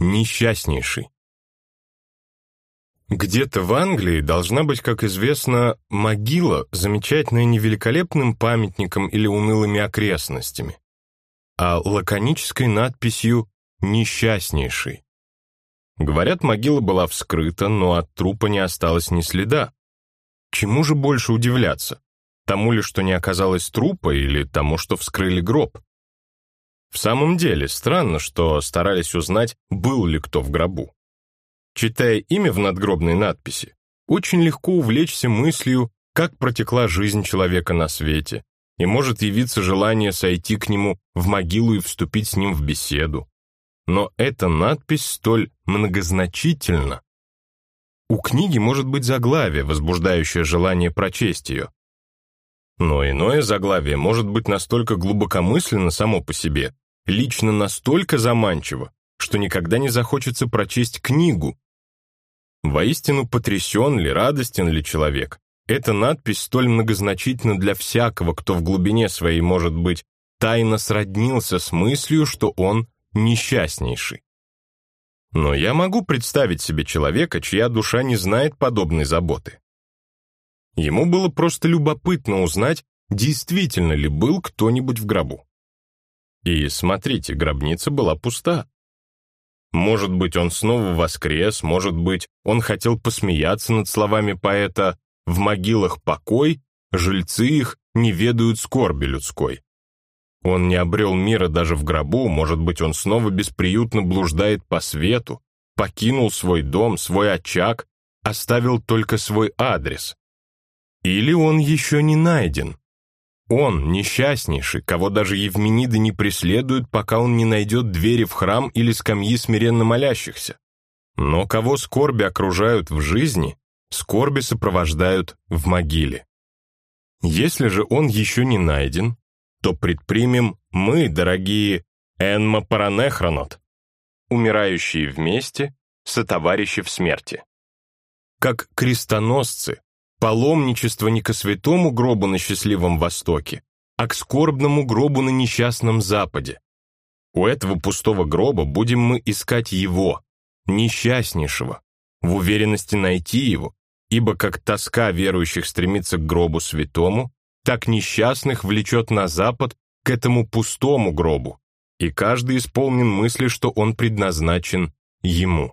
несчастнейший. Где-то в Англии должна быть, как известно, могила, замечательная не великолепным памятником или унылыми окрестностями, а лаконической надписью «Несчастнейший». Говорят, могила была вскрыта, но от трупа не осталось ни следа. Чему же больше удивляться? Тому ли, что не оказалось трупа, или тому, что вскрыли гроб? В самом деле, странно, что старались узнать, был ли кто в гробу. Читая имя в надгробной надписи, очень легко увлечься мыслью, как протекла жизнь человека на свете, и может явиться желание сойти к нему в могилу и вступить с ним в беседу. Но эта надпись столь многозначительна. У книги может быть заглавие, возбуждающее желание прочесть ее. Но иное заглавие может быть настолько глубокомысленно само по себе, лично настолько заманчиво, что никогда не захочется прочесть книгу. Воистину потрясен ли, радостен ли человек? Эта надпись столь многозначительна для всякого, кто в глубине своей, может быть, тайно сроднился с мыслью, что он несчастнейший. Но я могу представить себе человека, чья душа не знает подобной заботы. Ему было просто любопытно узнать, действительно ли был кто-нибудь в гробу. И смотрите, гробница была пуста. Может быть, он снова воскрес, может быть, он хотел посмеяться над словами поэта «В могилах покой, жильцы их не ведают скорби людской». Он не обрел мира даже в гробу, может быть, он снова бесприютно блуждает по свету, покинул свой дом, свой очаг, оставил только свой адрес. Или он еще не найден, он, несчастнейший, кого даже Евмениды не преследуют, пока он не найдет двери в храм или скамьи смиренно молящихся. Но кого скорби окружают в жизни, скорби сопровождают в могиле. Если же он еще не найден, то предпримем мы, дорогие Энма Паранехронот, умирающие вместе, сотоварищи в смерти. Как крестоносцы, Паломничество не ко святому гробу на счастливом Востоке, а к скорбному гробу на несчастном Западе. У этого пустого гроба будем мы искать его, несчастнейшего, в уверенности найти его, ибо как тоска верующих стремится к гробу святому, так несчастных влечет на Запад к этому пустому гробу, и каждый исполнен мысли, что он предназначен ему.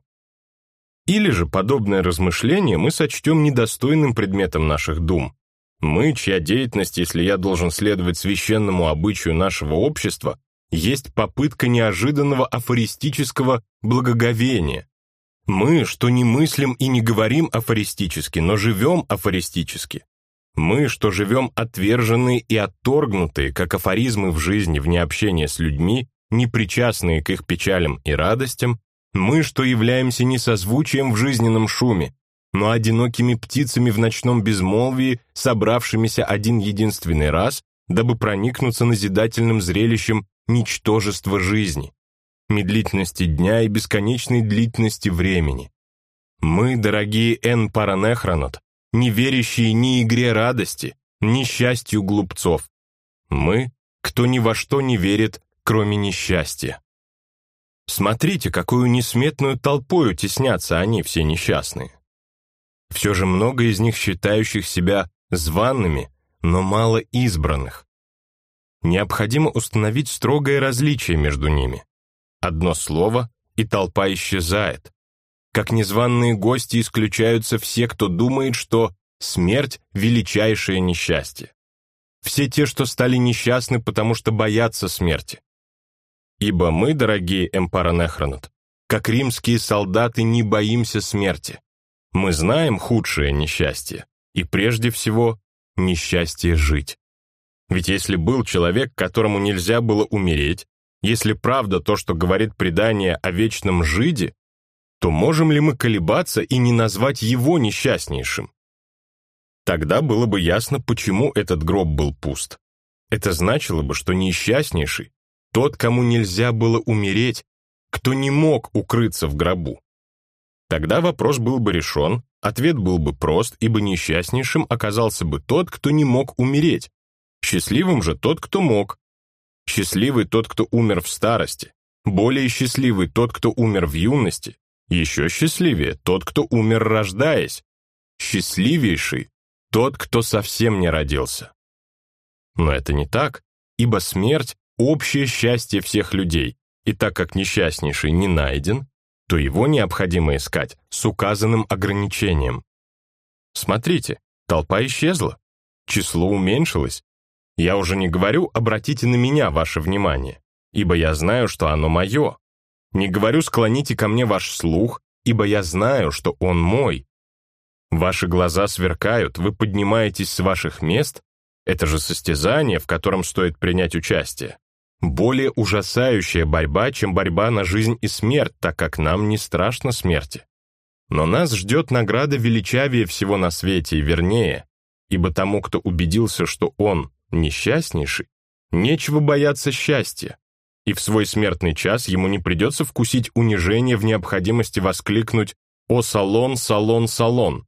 Или же подобное размышление мы сочтем недостойным предметом наших дум. Мы, чья деятельность, если я должен следовать священному обычаю нашего общества, есть попытка неожиданного афористического благоговения. Мы, что не мыслим и не говорим афористически, но живем афористически. Мы, что живем отверженные и отторгнутые, как афоризмы в жизни вне общения с людьми, непричастные к их печалям и радостям, мы, что являемся не созвучием в жизненном шуме, но одинокими птицами в ночном безмолвии, собравшимися один единственный раз, дабы проникнуться назидательным зрелищем ничтожества жизни, медлительности дня и бесконечной длительности времени. Мы, дорогие Эн Паранехронот, не верящие ни игре радости, ни счастью глупцов. Мы, кто ни во что не верит, кроме несчастья. Смотрите, какую несметную толпою теснятся они, все несчастные. Все же много из них считающих себя званными, но мало избранных. Необходимо установить строгое различие между ними. Одно слово, и толпа исчезает. Как незваные гости исключаются все, кто думает, что смерть — величайшее несчастье. Все те, что стали несчастны, потому что боятся смерти. Ибо мы, дорогие Эмпаранехронот, как римские солдаты, не боимся смерти. Мы знаем худшее несчастье, и прежде всего несчастье жить. Ведь если был человек, которому нельзя было умереть, если правда то, что говорит предание о вечном жиде, то можем ли мы колебаться и не назвать его несчастнейшим? Тогда было бы ясно, почему этот гроб был пуст. Это значило бы, что несчастнейший тот, кому нельзя было умереть, кто не мог укрыться в гробу. Тогда вопрос был бы решен, ответ был бы прост, ибо несчастнейшим оказался бы тот, кто не мог умереть. Счастливым же тот, кто мог. Счастливый тот, кто умер в старости, Более счастливый тот, кто умер в юности, еще счастливее тот, кто умер рождаясь, счастливейший тот, кто совсем не родился. Но это не так, ибо смерть — общее счастье всех людей, и так как несчастнейший не найден, то его необходимо искать с указанным ограничением. Смотрите, толпа исчезла, число уменьшилось. Я уже не говорю «обратите на меня ваше внимание», ибо я знаю, что оно мое. Не говорю «склоните ко мне ваш слух», ибо я знаю, что он мой. Ваши глаза сверкают, вы поднимаетесь с ваших мест. Это же состязание, в котором стоит принять участие более ужасающая борьба, чем борьба на жизнь и смерть, так как нам не страшно смерти. Но нас ждет награда величавее всего на свете вернее, ибо тому, кто убедился, что он несчастнейший, нечего бояться счастья, и в свой смертный час ему не придется вкусить унижение в необходимости воскликнуть «О, салон, салон, салон!»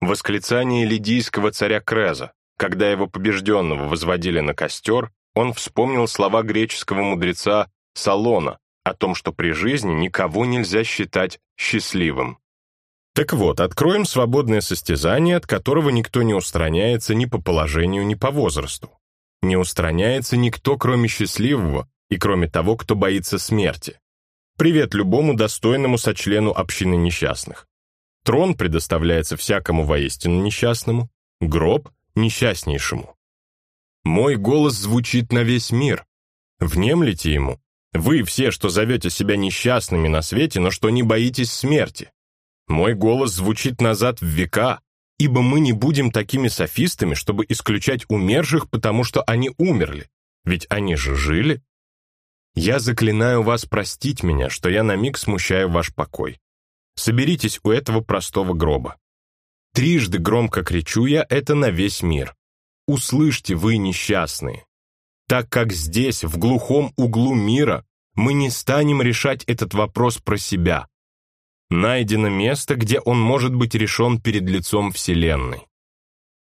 Восклицание лидийского царя Креза, когда его побежденного возводили на костер, он вспомнил слова греческого мудреца Салона о том, что при жизни никого нельзя считать счастливым. Так вот, откроем свободное состязание, от которого никто не устраняется ни по положению, ни по возрасту. Не устраняется никто, кроме счастливого и кроме того, кто боится смерти. Привет любому достойному сочлену общины несчастных. Трон предоставляется всякому воистину несчастному, гроб — несчастнейшему. Мой голос звучит на весь мир. Внемлите ему. Вы все, что зовете себя несчастными на свете, но что не боитесь смерти. Мой голос звучит назад в века, ибо мы не будем такими софистами, чтобы исключать умерших, потому что они умерли. Ведь они же жили. Я заклинаю вас простить меня, что я на миг смущаю ваш покой. Соберитесь у этого простого гроба. Трижды громко кричу я это на весь мир. Услышьте, вы несчастные. Так как здесь, в глухом углу мира, мы не станем решать этот вопрос про себя. Найдено место, где он может быть решен перед лицом Вселенной.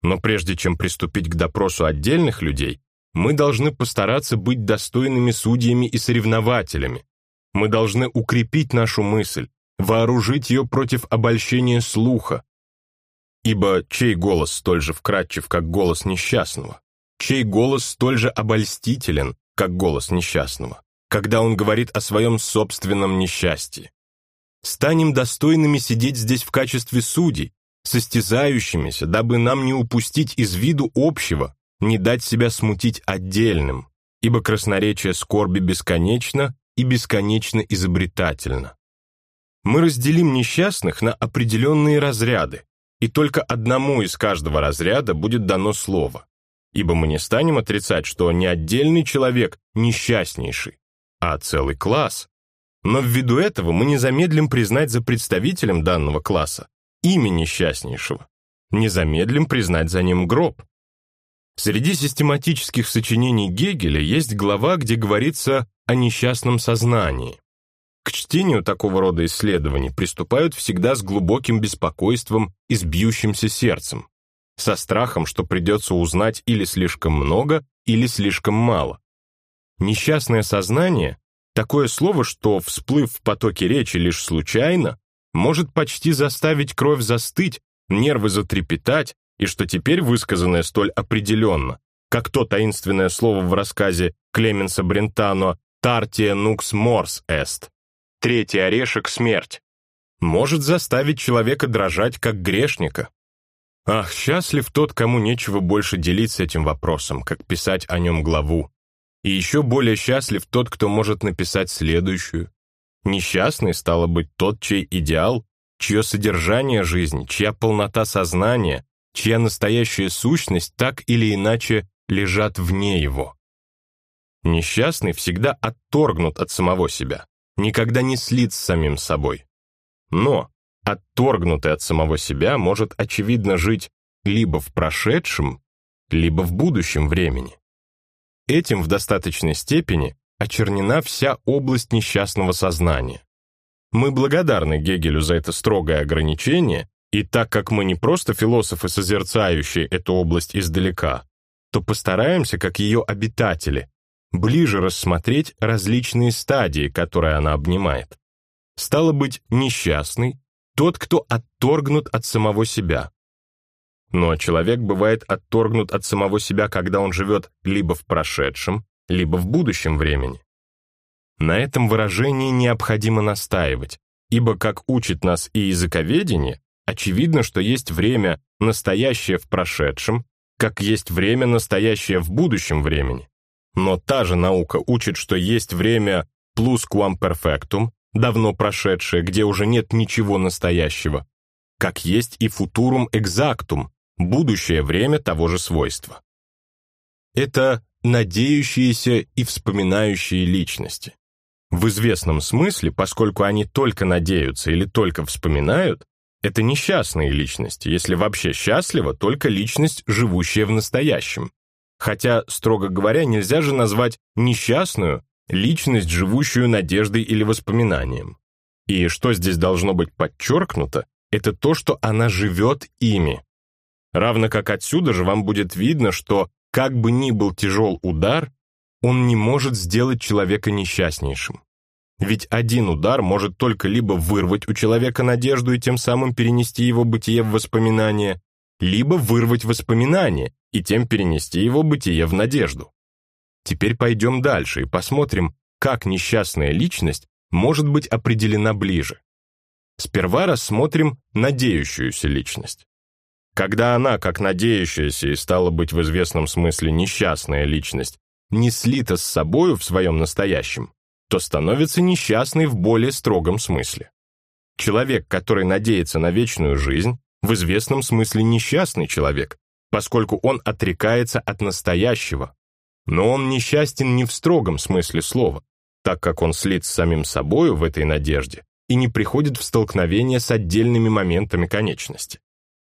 Но прежде чем приступить к допросу отдельных людей, мы должны постараться быть достойными судьями и соревнователями. Мы должны укрепить нашу мысль, вооружить ее против обольщения слуха, Ибо чей голос столь же вкрадчив, как голос несчастного? Чей голос столь же обольстителен, как голос несчастного, когда он говорит о своем собственном несчастье? Станем достойными сидеть здесь в качестве судей, состязающимися, дабы нам не упустить из виду общего, не дать себя смутить отдельным, ибо красноречие скорби бесконечно и бесконечно изобретательно. Мы разделим несчастных на определенные разряды, и только одному из каждого разряда будет дано слово. Ибо мы не станем отрицать, что не отдельный человек несчастнейший, а целый класс. Но ввиду этого мы не замедлим признать за представителем данного класса имя несчастнейшего, не замедлим признать за ним гроб. Среди систематических сочинений Гегеля есть глава, где говорится о несчастном сознании. К чтению такого рода исследований приступают всегда с глубоким беспокойством и с бьющимся сердцем, со страхом, что придется узнать или слишком много, или слишком мало. Несчастное сознание — такое слово, что, всплыв в потоке речи лишь случайно, может почти заставить кровь застыть, нервы затрепетать, и что теперь высказанное столь определенно, как то таинственное слово в рассказе Клеменса Брентано «Тартия нукс морс эст», Третий орешек — смерть. Может заставить человека дрожать, как грешника. Ах, счастлив тот, кому нечего больше делить с этим вопросом, как писать о нем главу. И еще более счастлив тот, кто может написать следующую. Несчастный, стало быть, тот, чей идеал, чье содержание жизни, чья полнота сознания, чья настоящая сущность так или иначе лежат вне его. Несчастный всегда отторгнут от самого себя никогда не слит с самим собой. Но отторгнутый от самого себя может очевидно жить либо в прошедшем, либо в будущем времени. Этим в достаточной степени очернена вся область несчастного сознания. Мы благодарны Гегелю за это строгое ограничение, и так как мы не просто философы, созерцающие эту область издалека, то постараемся, как ее обитатели, ближе рассмотреть различные стадии, которые она обнимает. Стало быть, несчастный, тот, кто отторгнут от самого себя. Но человек бывает отторгнут от самого себя, когда он живет либо в прошедшем, либо в будущем времени. На этом выражении необходимо настаивать, ибо, как учит нас и языковедение, очевидно, что есть время, настоящее в прошедшем, как есть время, настоящее в будущем времени. Но та же наука учит, что есть время quam perfectum, давно прошедшее, где уже нет ничего настоящего, как есть и futurum exactum, будущее время того же свойства. Это надеющиеся и вспоминающие личности. В известном смысле, поскольку они только надеются или только вспоминают, это несчастные личности, если вообще счастлива только личность, живущая в настоящем. Хотя, строго говоря, нельзя же назвать несчастную личность, живущую надеждой или воспоминанием. И что здесь должно быть подчеркнуто, это то, что она живет ими. Равно как отсюда же вам будет видно, что, как бы ни был тяжел удар, он не может сделать человека несчастнейшим. Ведь один удар может только либо вырвать у человека надежду и тем самым перенести его бытие в воспоминания, либо вырвать воспоминания и тем перенести его бытие в надежду. Теперь пойдем дальше и посмотрим, как несчастная личность может быть определена ближе. Сперва рассмотрим надеющуюся личность. Когда она, как надеющаяся и стала быть в известном смысле несчастная личность, не слита с собою в своем настоящем, то становится несчастной в более строгом смысле. Человек, который надеется на вечную жизнь, в известном смысле несчастный человек, поскольку он отрекается от настоящего. Но он несчастен не в строгом смысле слова, так как он слит с самим собою в этой надежде и не приходит в столкновение с отдельными моментами конечности.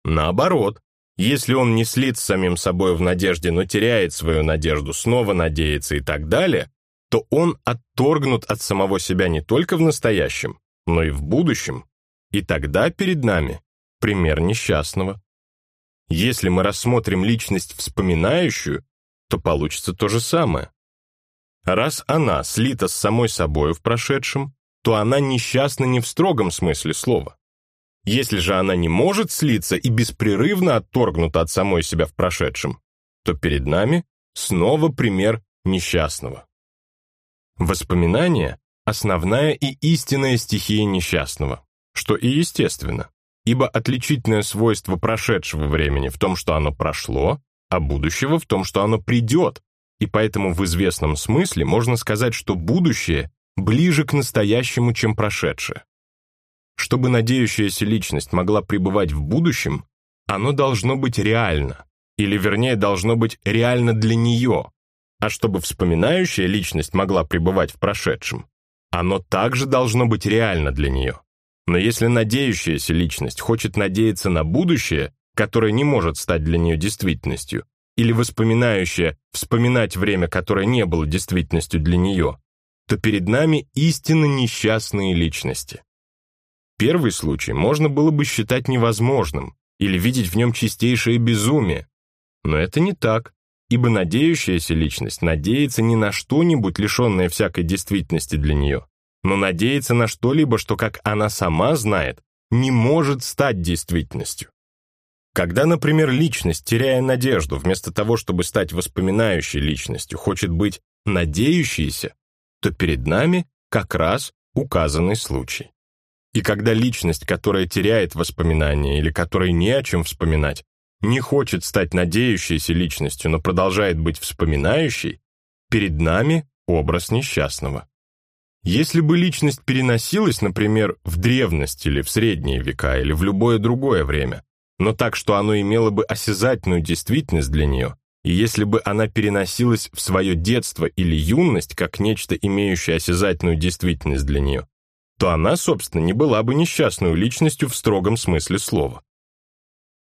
Наоборот, если он не слит с самим собой в надежде, но теряет свою надежду, снова надеется и так далее, то он отторгнут от самого себя не только в настоящем, но и в будущем, и тогда перед нами пример несчастного. Если мы рассмотрим личность вспоминающую, то получится то же самое. Раз она слита с самой собой в прошедшем, то она несчастна не в строгом смысле слова. Если же она не может слиться и беспрерывно отторгнута от самой себя в прошедшем, то перед нами снова пример несчастного. Воспоминание – основная и истинная стихия несчастного, что и естественно, ибо отличительное свойство прошедшего времени в том, что оно прошло, а будущего в том, что оно придет, и поэтому в известном смысле можно сказать, что будущее ближе к настоящему, чем прошедшее. Чтобы надеющаяся личность могла пребывать в будущем, оно должно быть реально, или вернее должно быть реально для нее, а чтобы вспоминающая личность могла пребывать в прошедшем, оно также должно быть реально для нее. Но если надеющаяся личность хочет надеяться на будущее, которое не может стать для нее действительностью, или воспоминающая вспоминать время, которое не было действительностью для нее, то перед нами истинно несчастные личности. Первый случай можно было бы считать невозможным или видеть в нем чистейшее безумие. Но это не так, ибо надеющаяся личность надеется не на что-нибудь, лишенное всякой действительности для нее, но надеется на что-либо, что, как она сама знает, не может стать действительностью. Когда, например, личность, теряя надежду, вместо того, чтобы стать воспоминающей личностью, хочет быть надеющейся, то перед нами как раз указанный случай. И когда личность, которая теряет воспоминания или которой не о чем вспоминать, не хочет стать надеющейся личностью, но продолжает быть вспоминающей, перед нами образ несчастного. Если бы личность переносилась, например, в древность или в средние века или в любое другое время, но так, что оно имело бы осязательную действительность для нее, и если бы она переносилась в свое детство или юность как нечто, имеющее осязательную действительность для нее, то она, собственно, не была бы несчастной личностью в строгом смысле слова.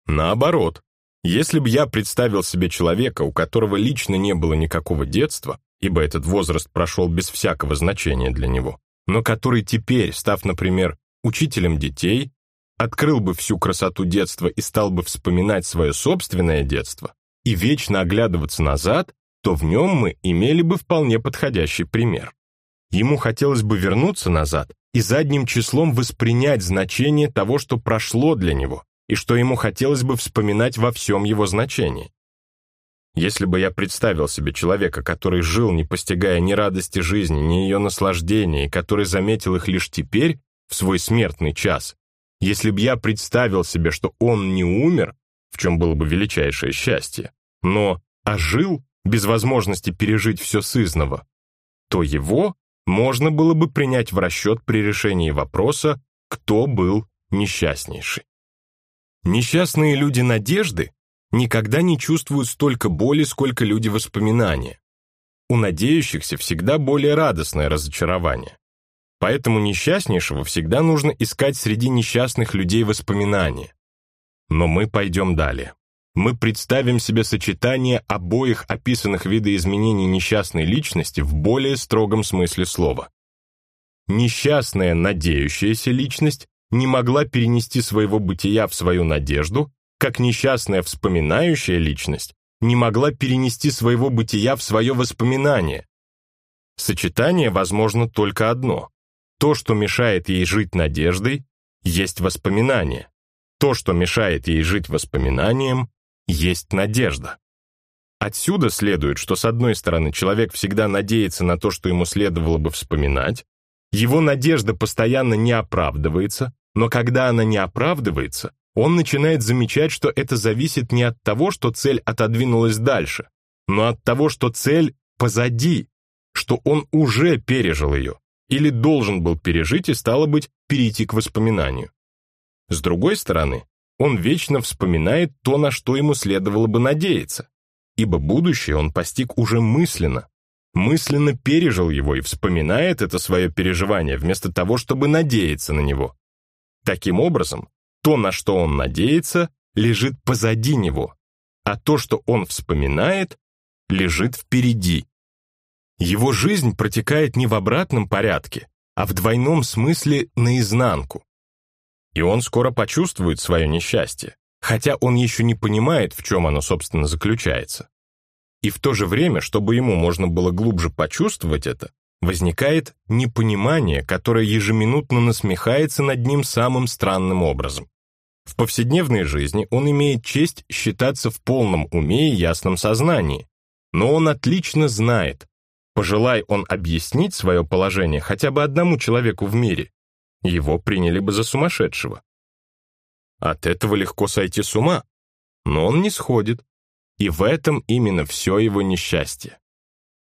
Наоборот, если бы я представил себе человека, у которого лично не было никакого детства, ибо этот возраст прошел без всякого значения для него, но который теперь, став, например, учителем детей, открыл бы всю красоту детства и стал бы вспоминать свое собственное детство и вечно оглядываться назад, то в нем мы имели бы вполне подходящий пример. Ему хотелось бы вернуться назад и задним числом воспринять значение того, что прошло для него, и что ему хотелось бы вспоминать во всем его значении. Если бы я представил себе человека, который жил, не постигая ни радости жизни, ни ее наслаждения, и который заметил их лишь теперь, в свой смертный час, если бы я представил себе, что он не умер, в чем было бы величайшее счастье, но ожил без возможности пережить все сызново, то его можно было бы принять в расчет при решении вопроса, кто был несчастнейший. Несчастные люди надежды никогда не чувствуют столько боли, сколько люди воспоминания. У надеющихся всегда более радостное разочарование. Поэтому несчастнейшего всегда нужно искать среди несчастных людей воспоминания. Но мы пойдем далее. Мы представим себе сочетание обоих описанных видоизменений несчастной личности в более строгом смысле слова. Несчастная надеющаяся личность не могла перенести своего бытия в свою надежду, как несчастная вспоминающая личность не могла перенести своего бытия в свое воспоминание. Сочетание возможно только одно. То, что мешает ей жить надеждой, есть воспоминание. То, что мешает ей жить воспоминанием, есть надежда. Отсюда следует, что с одной стороны человек всегда надеется на то, что ему следовало бы вспоминать, его надежда постоянно не оправдывается, но когда она не оправдывается, он начинает замечать, что это зависит не от того, что цель отодвинулась дальше, но от того, что цель позади, что он уже пережил ее, или должен был пережить и, стало быть, перейти к воспоминанию. С другой стороны, он вечно вспоминает то, на что ему следовало бы надеяться, ибо будущее он постиг уже мысленно, мысленно пережил его и вспоминает это свое переживание вместо того, чтобы надеяться на него. Таким образом, то, на что он надеется, лежит позади него, а то, что он вспоминает, лежит впереди. Его жизнь протекает не в обратном порядке, а в двойном смысле наизнанку. И он скоро почувствует свое несчастье, хотя он еще не понимает, в чем оно, собственно, заключается. И в то же время, чтобы ему можно было глубже почувствовать это, возникает непонимание, которое ежеминутно насмехается над ним самым странным образом. В повседневной жизни он имеет честь считаться в полном уме и ясном сознании, но он отлично знает, пожелай он объяснить свое положение хотя бы одному человеку в мире, его приняли бы за сумасшедшего. От этого легко сойти с ума, но он не сходит, и в этом именно все его несчастье.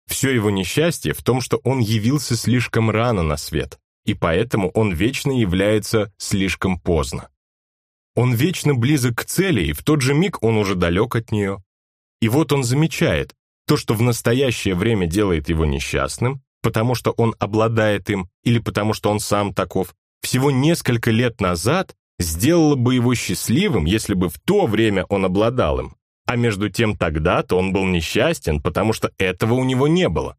Все его несчастье в том, что он явился слишком рано на свет, и поэтому он вечно является слишком поздно. Он вечно близок к цели, и в тот же миг он уже далек от нее. И вот он замечает, то, что в настоящее время делает его несчастным, потому что он обладает им или потому что он сам таков, всего несколько лет назад сделало бы его счастливым, если бы в то время он обладал им. А между тем тогда-то он был несчастен, потому что этого у него не было.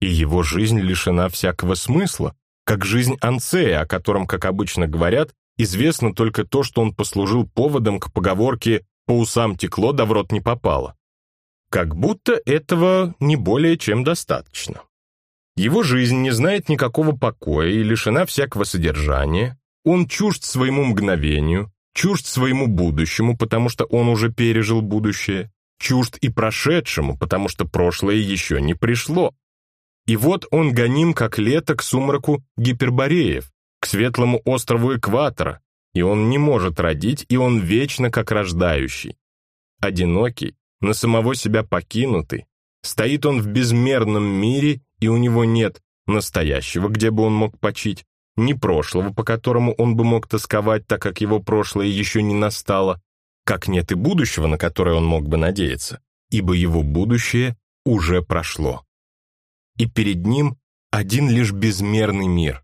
И его жизнь лишена всякого смысла, как жизнь Анцея, о котором, как обычно говорят, известно только то, что он послужил поводом к поговорке «по усам текло, да в рот не попало». Как будто этого не более чем достаточно. Его жизнь не знает никакого покоя и лишена всякого содержания, он чужд своему мгновению, чужд своему будущему, потому что он уже пережил будущее, чужд и прошедшему, потому что прошлое еще не пришло. И вот он гоним, как лето, к сумраку гипербореев, к светлому острову экватора, и он не может родить, и он вечно как рождающий. Одинокий, на самого себя покинутый, стоит он в безмерном мире и у него нет настоящего, где бы он мог почить, ни прошлого, по которому он бы мог тосковать, так как его прошлое еще не настало, как нет и будущего, на которое он мог бы надеяться, ибо его будущее уже прошло. И перед ним один лишь безмерный мир,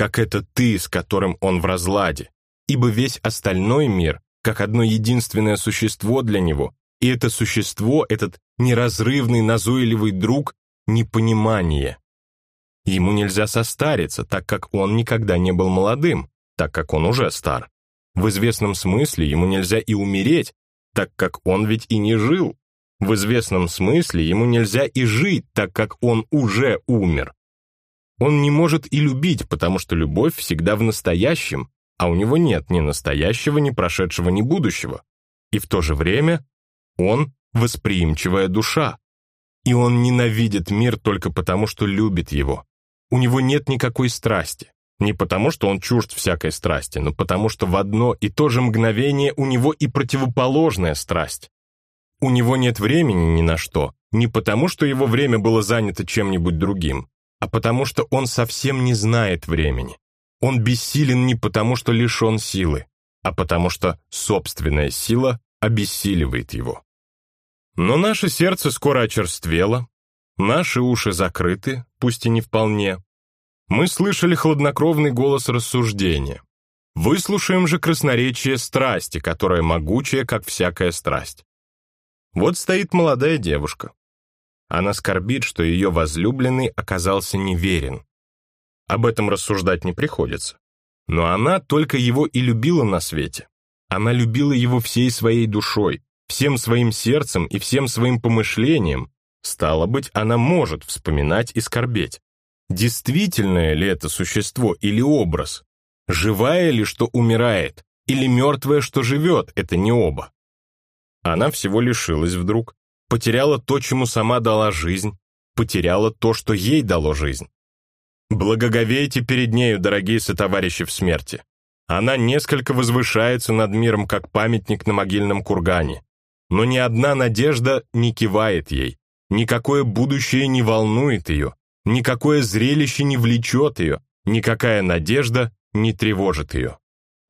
как это ты, с которым он в разладе, ибо весь остальной мир, как одно единственное существо для него, и это существо, этот неразрывный назойливый друг, непонимание. Ему нельзя состариться, так как он никогда не был молодым, так как он уже стар. В известном смысле ему нельзя и умереть, так как он ведь и не жил. В известном смысле ему нельзя и жить, так как он уже умер. Он не может и любить, потому что любовь всегда в настоящем, а у него нет ни настоящего, ни прошедшего, ни будущего. И в то же время он восприимчивая душа. И он ненавидит мир только потому, что любит его. У него нет никакой страсти. Не потому, что он чужд всякой страсти, но потому, что в одно и то же мгновение у него и противоположная страсть. У него нет времени ни на что, не потому, что его время было занято чем-нибудь другим, а потому, что он совсем не знает времени. Он бессилен не потому, что лишен силы, а потому что собственная сила обессиливает его. Но наше сердце скоро очерствело, наши уши закрыты, пусть и не вполне. Мы слышали хладнокровный голос рассуждения. Выслушаем же красноречие страсти, которая могучая, как всякая страсть. Вот стоит молодая девушка. Она скорбит, что ее возлюбленный оказался неверен. Об этом рассуждать не приходится. Но она только его и любила на свете. Она любила его всей своей душой, всем своим сердцем и всем своим помышлением. Стало быть, она может вспоминать и скорбеть. Действительное ли это существо или образ? Живая ли, что умирает? Или мертвое, что живет? Это не оба. Она всего лишилась вдруг, потеряла то, чему сама дала жизнь, потеряла то, что ей дало жизнь. Благоговейте перед нею, дорогие сотоварищи в смерти. Она несколько возвышается над миром, как памятник на могильном кургане. Но ни одна надежда не кивает ей, никакое будущее не волнует ее, никакое зрелище не влечет ее, никакая надежда не тревожит ее.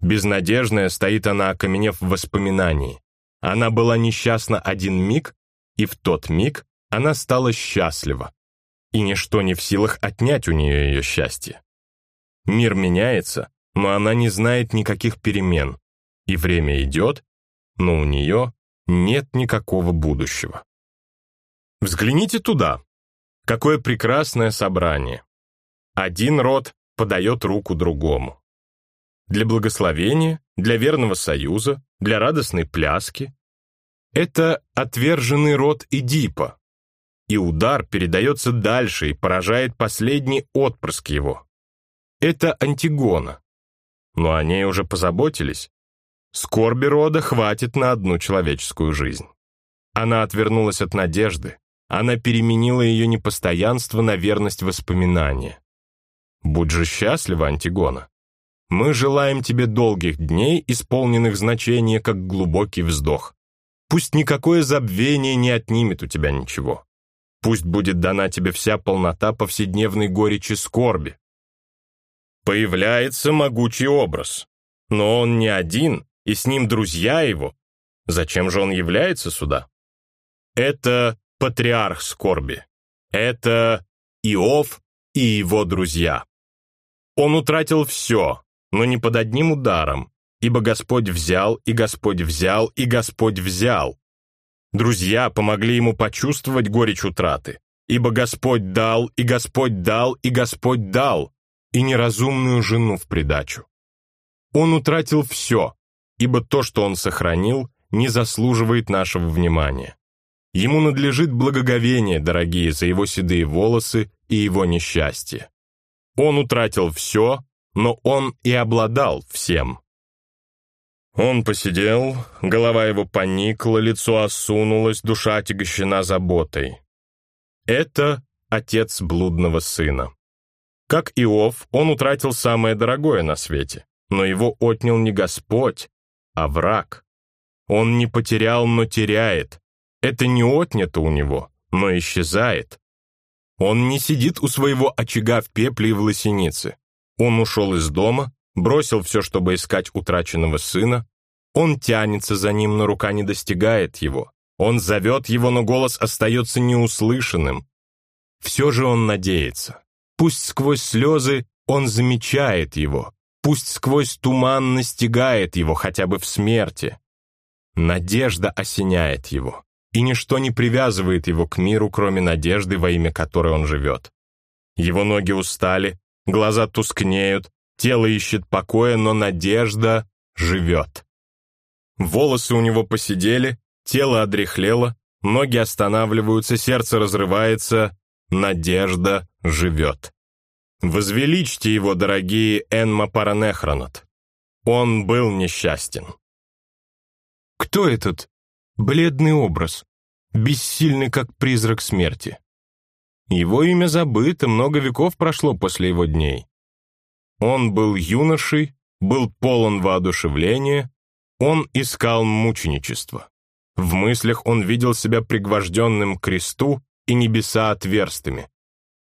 Безнадежная стоит она, окаменев в воспоминании. Она была несчастна один миг, и в тот миг она стала счастлива. И ничто не в силах отнять у нее ее счастье. Мир меняется, но она не знает никаких перемен. И время идет, но у нее нет никакого будущего. Взгляните туда. Какое прекрасное собрание. Один род подает руку другому. Для благословения, для верного союза, для радостной пляски. Это отверженный род Эдипа, и удар передается дальше и поражает последний отпрыск его. Это Антигона. Но о ней уже позаботились. Скорби рода хватит на одну человеческую жизнь. Она отвернулась от надежды, она переменила ее непостоянство на верность воспоминания. Будь же счастлива, Антигона. Мы желаем тебе долгих дней, исполненных значения, как глубокий вздох. Пусть никакое забвение не отнимет у тебя ничего. Пусть будет дана тебе вся полнота повседневной горечи скорби. Появляется могучий образ, но он не один, и с ним друзья его. Зачем же он является сюда? Это патриарх скорби. Это Иов и его друзья. Он утратил все, но не под одним ударом, ибо Господь взял, и Господь взял, и Господь взял. Друзья помогли ему почувствовать горечь утраты, ибо Господь дал, и Господь дал, и Господь дал, и неразумную жену в придачу. Он утратил все, ибо то, что он сохранил, не заслуживает нашего внимания. Ему надлежит благоговение, дорогие, за его седые волосы и его несчастье. Он утратил все, но он и обладал всем. Он посидел, голова его поникла, лицо осунулось, душа отягощена заботой. Это отец блудного сына. Как Иов, он утратил самое дорогое на свете, но его отнял не Господь, а враг. Он не потерял, но теряет, это не отнято у него, но исчезает. Он не сидит у своего очага в пепле и в лосенице. Он ушел из дома, бросил все, чтобы искать утраченного сына. Он тянется за ним, но рука не достигает его. Он зовет его, но голос остается неуслышанным. Все же он надеется. Пусть сквозь слезы он замечает его. Пусть сквозь туман настигает его хотя бы в смерти. Надежда осеняет его и ничто не привязывает его к миру, кроме надежды, во имя которой он живет. Его ноги устали, глаза тускнеют, тело ищет покоя, но надежда живет. Волосы у него посидели, тело одряхлело, ноги останавливаются, сердце разрывается, надежда живет. Возвеличьте его, дорогие Энма Паранехронот. Он был несчастен. Кто этот бледный образ, бессильный, как призрак смерти? Его имя забыто, много веков прошло после его дней. Он был юношей, был полон воодушевления, он искал мученичество. В мыслях он видел себя пригвожденным к кресту и небеса отверстыми.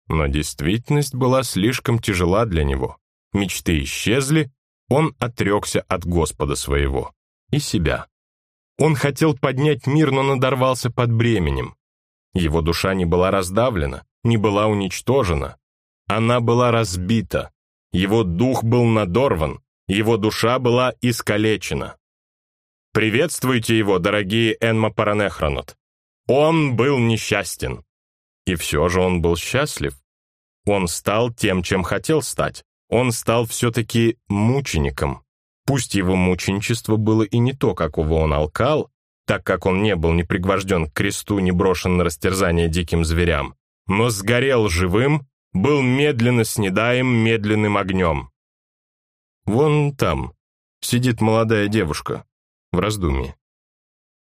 Но действительность была слишком тяжела для него. Мечты исчезли, он отрекся от Господа своего и себя. Он хотел поднять мир, но надорвался под бременем. Его душа не была раздавлена, не была уничтожена. Она была разбита. Его дух был надорван, его душа была искалечена. Приветствуйте его, дорогие Энма Паранехронот. Он был несчастен. И все же он был счастлив. Он стал тем, чем хотел стать. Он стал все-таки мучеником. Пусть его мученичество было и не то, какого он алкал, так как он не был ни пригвожден к кресту, ни брошен на растерзание диким зверям, но сгорел живым, был медленно снедаем медленным огнем. Вон там сидит молодая девушка в раздумье.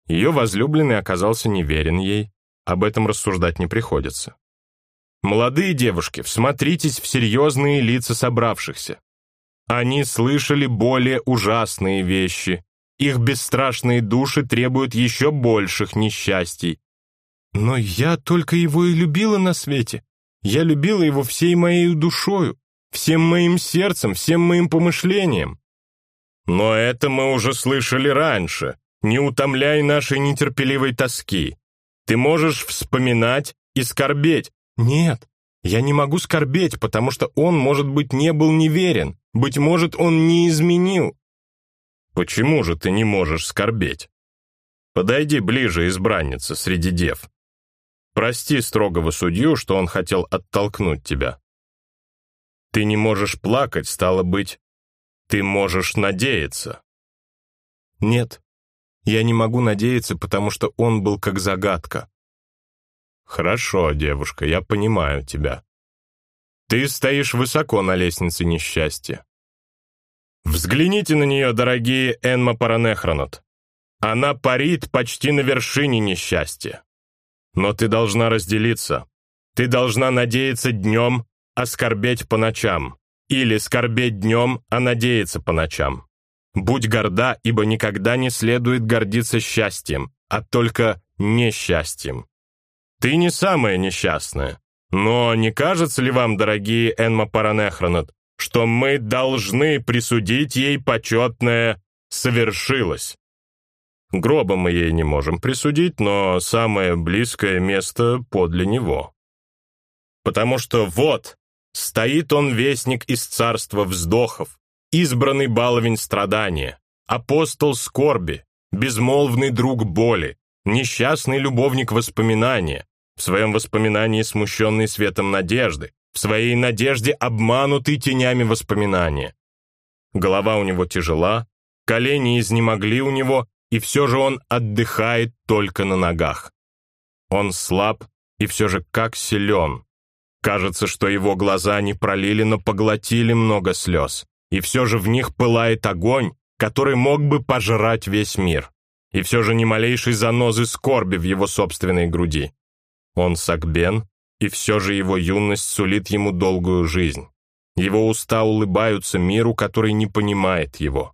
Ее возлюбленный оказался неверен ей, об этом рассуждать не приходится. Молодые девушки, всмотритесь в серьезные лица собравшихся. Они слышали более ужасные вещи. Их бесстрашные души требуют еще больших несчастий. Но я только его и любила на свете. Я любила его всей моей душою, всем моим сердцем, всем моим помышлением. Но это мы уже слышали раньше. Не утомляй нашей нетерпеливой тоски. Ты можешь вспоминать и скорбеть, нет, я не могу скорбеть, потому что он, может быть, не был неверен, быть может, он не изменил. Почему же ты не можешь скорбеть? Подойди ближе, избранница, среди дев. Прости строгого судью, что он хотел оттолкнуть тебя. Ты не можешь плакать, стало быть, ты можешь надеяться. Нет, я не могу надеяться, потому что он был как загадка. «Хорошо, девушка, я понимаю тебя. Ты стоишь высоко на лестнице несчастья. Взгляните на нее, дорогие Энма Паранехронот. Она парит почти на вершине несчастья. Но ты должна разделиться. Ты должна надеяться днем, а скорбеть по ночам. Или скорбеть днем, а надеяться по ночам. Будь горда, ибо никогда не следует гордиться счастьем, а только несчастьем. Ты не самая несчастная. Но не кажется ли вам, дорогие Энма Паранехронот, что мы должны присудить ей почетное «совершилось»? Гроба мы ей не можем присудить, но самое близкое место подле него. Потому что вот, стоит он вестник из царства вздохов, избранный баловень страдания, апостол скорби, безмолвный друг боли, несчастный любовник воспоминания, в своем воспоминании смущенный светом надежды, в своей надежде обманутый тенями воспоминания. Голова у него тяжела, колени изнемогли у него, и все же он отдыхает только на ногах. Он слаб и все же как силен. Кажется, что его глаза не пролили, но поглотили много слез, и все же в них пылает огонь, который мог бы пожрать весь мир, и все же ни малейшей занозы скорби в его собственной груди. Он сагбен, и все же его юность сулит ему долгую жизнь. Его уста улыбаются миру, который не понимает его.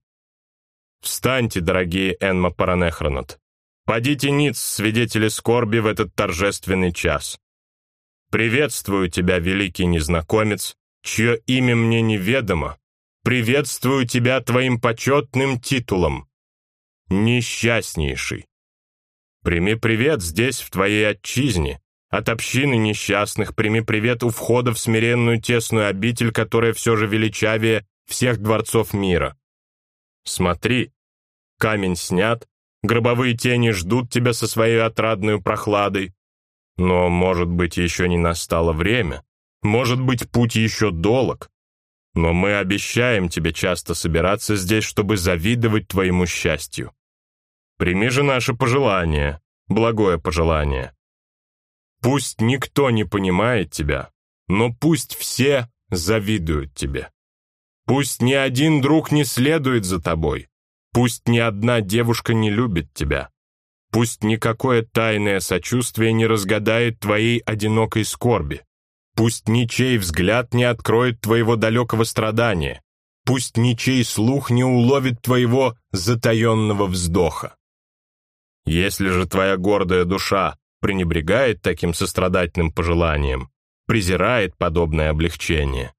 Встаньте, дорогие Энма Паранехронот. Падите ниц, свидетели скорби, в этот торжественный час. Приветствую тебя, великий незнакомец, чье имя мне неведомо. Приветствую тебя твоим почетным титулом. Несчастнейший. Прими привет здесь, в твоей отчизне, от общины несчастных прими привет у входа в смиренную тесную обитель, которая все же величавее всех дворцов мира. Смотри, камень снят, гробовые тени ждут тебя со своей отрадной прохладой. Но, может быть, еще не настало время, может быть, путь еще долг. Но мы обещаем тебе часто собираться здесь, чтобы завидовать твоему счастью. Прими же наше пожелание, благое пожелание. Пусть никто не понимает тебя, но пусть все завидуют тебе. Пусть ни один друг не следует за тобой. Пусть ни одна девушка не любит тебя. Пусть никакое тайное сочувствие не разгадает твоей одинокой скорби. Пусть ничей взгляд не откроет твоего далекого страдания. Пусть ничей слух не уловит твоего затаенного вздоха. Если же твоя гордая душа пренебрегает таким сострадательным пожеланием, презирает подобное облегчение,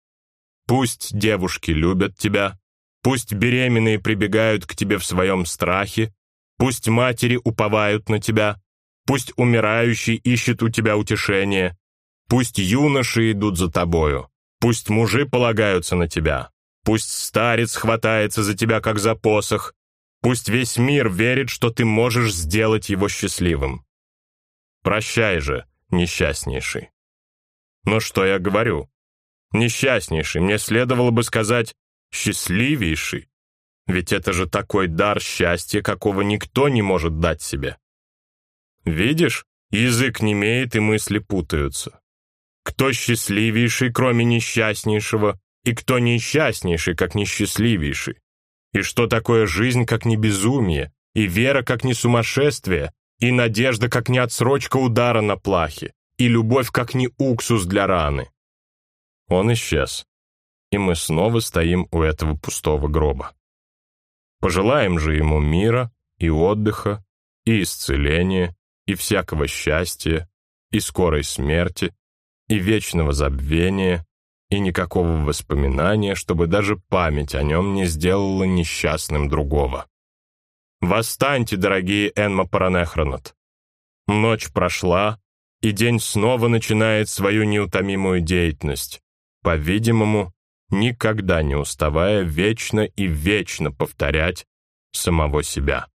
пусть девушки любят тебя, пусть беременные прибегают к тебе в своем страхе, пусть матери уповают на тебя, пусть умирающий ищет у тебя утешение, пусть юноши идут за тобою, пусть мужи полагаются на тебя, пусть старец хватается за тебя, как за посох, Пусть весь мир верит, что ты можешь сделать его счастливым. Прощай же, несчастнейший. Но что я говорю? Несчастнейший, мне следовало бы сказать счастливейший. Ведь это же такой дар счастья, какого никто не может дать себе. Видишь, язык не имеет и мысли путаются. Кто счастливейший, кроме несчастнейшего, и кто несчастнейший, как несчастливейший? И что такое жизнь, как не безумие, и вера, как не сумасшествие, и надежда, как не отсрочка удара на плахе, и любовь, как не уксус для раны. Он исчез, и мы снова стоим у этого пустого гроба. Пожелаем же ему мира и отдыха, и исцеления, и всякого счастья, и скорой смерти, и вечного забвения, и никакого воспоминания, чтобы даже память о нем не сделала несчастным другого. Восстаньте, дорогие Энма Паранехронот! Ночь прошла, и день снова начинает свою неутомимую деятельность, по-видимому, никогда не уставая вечно и вечно повторять самого себя.